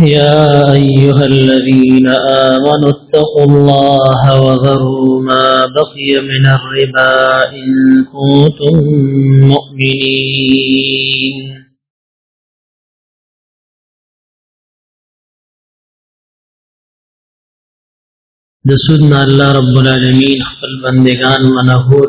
يا أيها الذين آمنوا اتقوا الله وذروا ما بقي من الربا إن كنتم مؤمنين دسودنا الله رب العالمين خپل بندگان منهور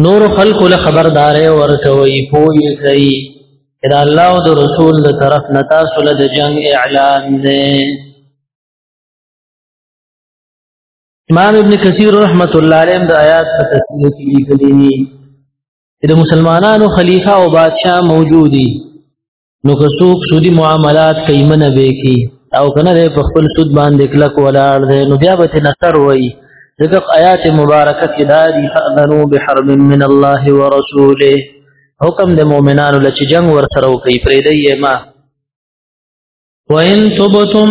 نور خلق له خبردار ورکوي پوي کوي اذا الله او رسول له طرف نه تاسو له جنگ اعلان ده امام ابن کثیر رحمت الله علیه د آیات په تفسیر کې لیکلي دي د مسلمانانو خلیفہ او بادشاہ موجودي نو که څوک سودی معاملات کوي منه به کی او کنه د خپل سود باندې کلک ولاړ دی نو بیا به نصر وای دغه آیات مبارکه کې دا دی فاذنو بحرب من الله ورسوله حکم د مؤمنانو لچ جنگ ور سره کوي پرې دی ما وان تبتم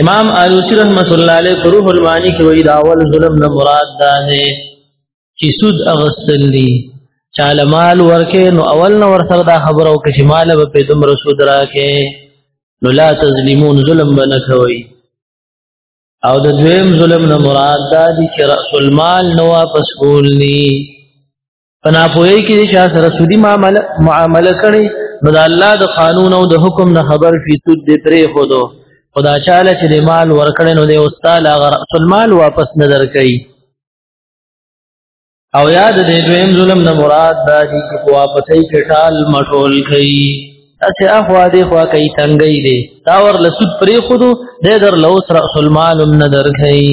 امام آلوسی رحمت الله علیه په روح المانی کې وایي دا اول ظلم نه مراد ده چې سود اغستل دي چاله مال ورکه نو اول نو ور سره دا خبره او کې مال به په دم رسول راکه نو لا تظلمون ظلم بنه کوي او د دویم ظلم نه مراد دا دي چې رسول مال نو واپس کول ني پنا پوي کې چې چا سره سودي معامله معامله کړي نو د الله د قانون او د حکم نه خبر شي سود دې پرې خو دو خدا چاله چې مال ورکړي نو دې استاد هغه اصل مال واپس نه درکړي او یاد دې دویم ظلم نه مراد دا دي چې واپسې کټال مټول کوي اسی اخوا دی خوا کئی تنگئی دی تاور لسود پری خودو دی در لوس رأس المال ندر کئی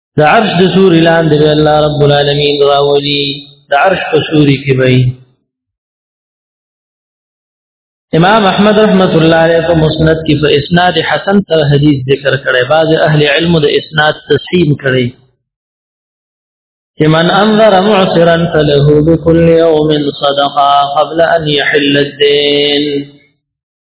د عرش د سور اعلان دی الله رب العالمین راولي د عرش په سوري کې وي امام احمد رحمت الله علیه په مسند کې په اسناد حسن سره حدیث ذکر کړي بعض اهل علم د اسناد تصحیح کړي لمن انذر معسرا فله بكل يوم صدقه قبل ان يحل الدين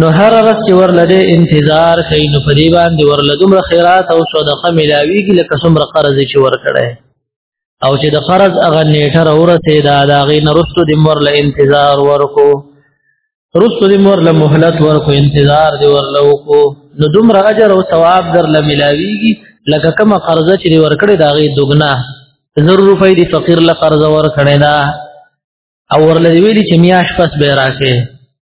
نو هر ورځ چې ورلده انتظار کوي نو په دې باندې ورله دومره خیرات او صدقه ملاويږي لکه څومره قرض چې ورکړي او چې د قرض هغه نیټه راورسې دا د هغې نه رستو د ورله انتظار ورکو رستو د ورله مهلت ورکو انتظار دی ورله وکړو نو دومره اجر او ثواب درله ملاويږي لکه کومه قرضه چې ورکړي دا هغې دوګنا زر روپۍ دی فقیر له قرض ورکړي دا او ورله ویلي چې میاش پس به راکې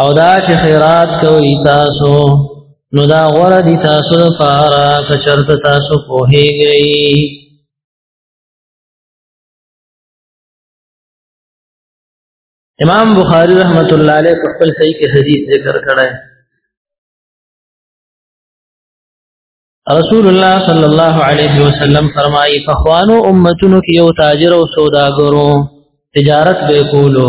او دا چې خیرات کوي تاسو نو دا غره دي تاسو لپاره کچرت تاسو په هیږي امام بخاری رحمت الله علیه په خپل صحیح کې حدیث ذکر کړی رسول الله صلی الله علیه وسلم فرمایي فخوانو امتونو کې یو تاجر او سوداګرو تجارت به کولو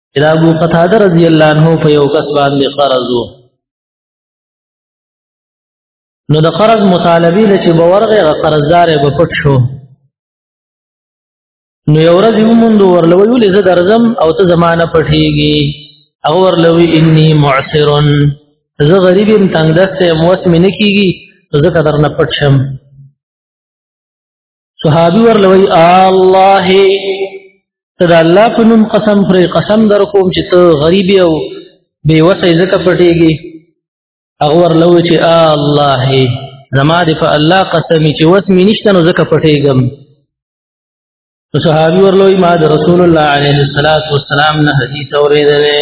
دا ابو قتاده رضی الله عنه په یو کس باندې قرض وو نو د قرض مطالبه لچ باورغه قرضدار به پټ شو نو یو ورځ موږ ورلوي ولې زه درځم او ته زمانہ پټيږي او ورلوي اني معسر زه غریب يم تنگ دسته موس مې نکېږي زه قدر نه پټ شم صحابي ورلوي الله ته د الله په نوم قسم پرې قسم در کوم چې ته غریب یو بې وسه ځکه پټېږي هغه ورلوي چې الله زما دې په الله قسم چې وس مې نشته نو ځکه پټېږم صحابي ورلوي ما د رسول الله عليه الصلاة والسلام نه حدیث اورېدلې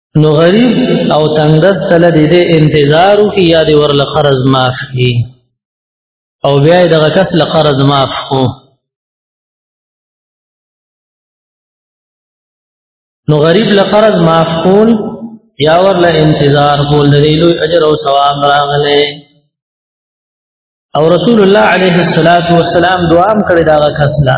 نو غریب او تندس تل دې دې انتظار کی یاد ور ل قرض معاف کی او بیا دغه کس ل قرض معاف کو نو غریب ل قرض معاف کول یا ور ل انتظار کول دې لوی اجر او ثواب راغله او رسول الله عليه الصلاه والسلام دعا هم کړی دا کس لا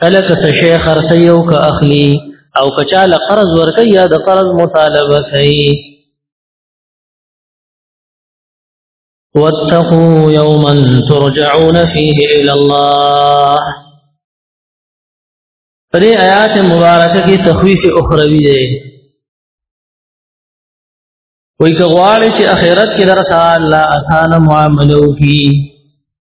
کله که څه شی خرڅي او که اخلي او که چا له قرض ورکي یا د قرض مطالبه کوي واتقوا يوما ترجعون فيه إلى الله پرې آیات مبارکه کې تخویف اخروی دی وای که غواړي چې اخرت کې درته الله اسانه معاملو کی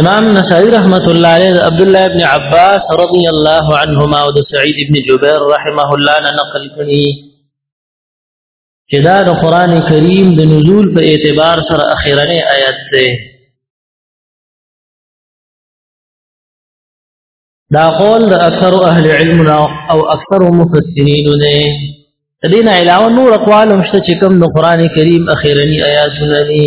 امام نسائی رحمت الله علیه عبد الله ابن عباس رضی الله عنهما او سعید ابن جبیر رحمه الله نه نقل کړي چې دا د قران کریم د نزول په اعتبار سره اخیرنه آیت ده دا قول د اکثر اهل علم او اکثر مفسرین نه دین علاوه نور اقوال مشته چې کوم د قران کریم اخیرنی آیاتونه دي